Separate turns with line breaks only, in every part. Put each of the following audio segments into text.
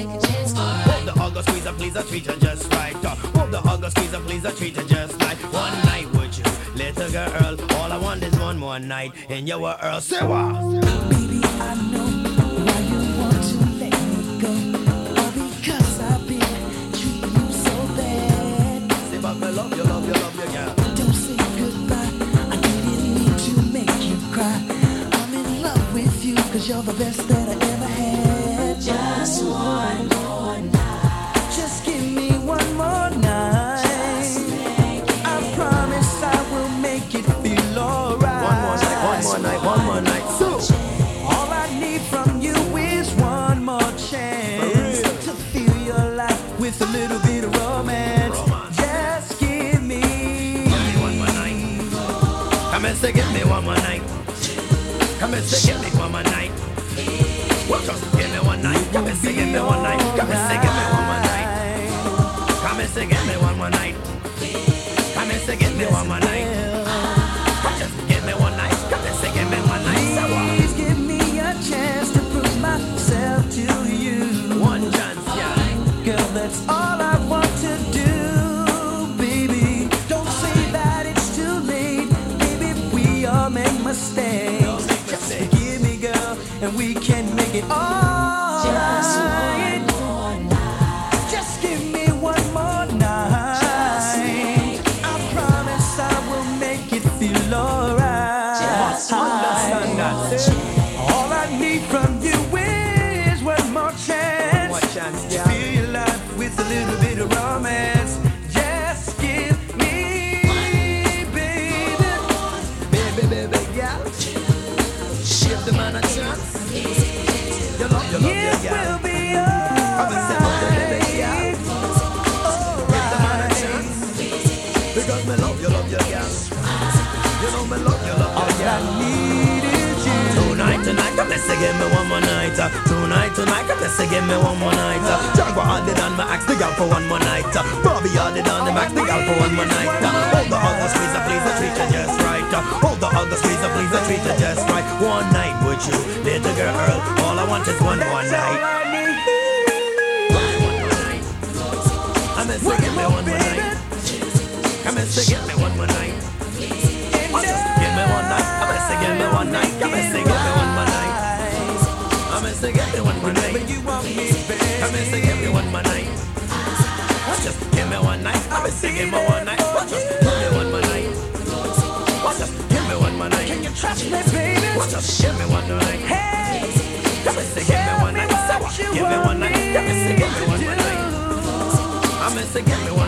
take a chance for
Hold the hugger, squeeze her, please her, treat her just right. Uh, Hold the hugger, squeeze her, please her, treat her just like one night with you, little girl. All I want is one more night in your world. Say what?
Baby, I know why you want to let me go. All because I've been treating you so bad.
Say but me love you, love you, love you, girl.
Don't say goodbye. I didn't mean to make you cry. I'm in love with you because you're the best that
and say, give me one more night. Come and say, give me one more night. Well, give me one night. Come and say, give me one night. Come and say, give me one more night. Come and say, give me one more night. Come and say, give me one more night. And
we can make it all right. Just give me one more night. I promise I will make it feel alright. All I need from you
man a chance. You love, you love,
it
you, yeah.
will be
oh,
alright.
Give the man a chance. Because me love you, love you, girl. Me
All. I need is you.
Tonight, tonight, come let's give me one more night. uh. Tonight, tonight, come let's give me one more night. uh. Django had it on, me ask the girl for one more night. uh. Bobby had it on, him ask the girl for one more night. uh. Hold the other squeeze, uh, please, uh, treat you just right. uh. Hold the other squeeze, uh, please, uh, treat you just. One night with you, little girl. All I want is one more night.
I need.
One more night. Give me one more night. Say, give me one more night. Oh, give me one night. And say, give me one night. And say, give me one more night. And say, give me one more night.
You want me,
Come and say, give me one more night. Oh, just give me one night. And say, give me one night. Oh, just give me one more night. Oh, just give me one more night.
Can you trust me,
Oh, just give me one night.
Hey,
Come and say, give me one night. Give me one night. And say, give me one night. Come and say, give me one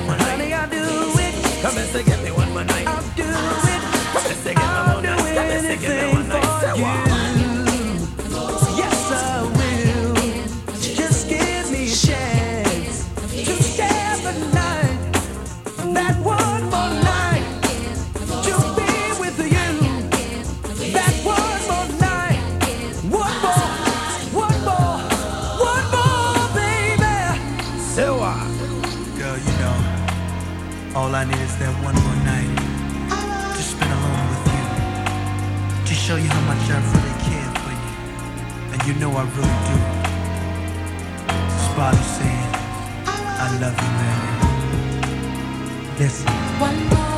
all I need is that one more night to spend alone with you. To show you how much I really care for you. And you know I really do. Spotty saying, I love you, baby. Listen.
One more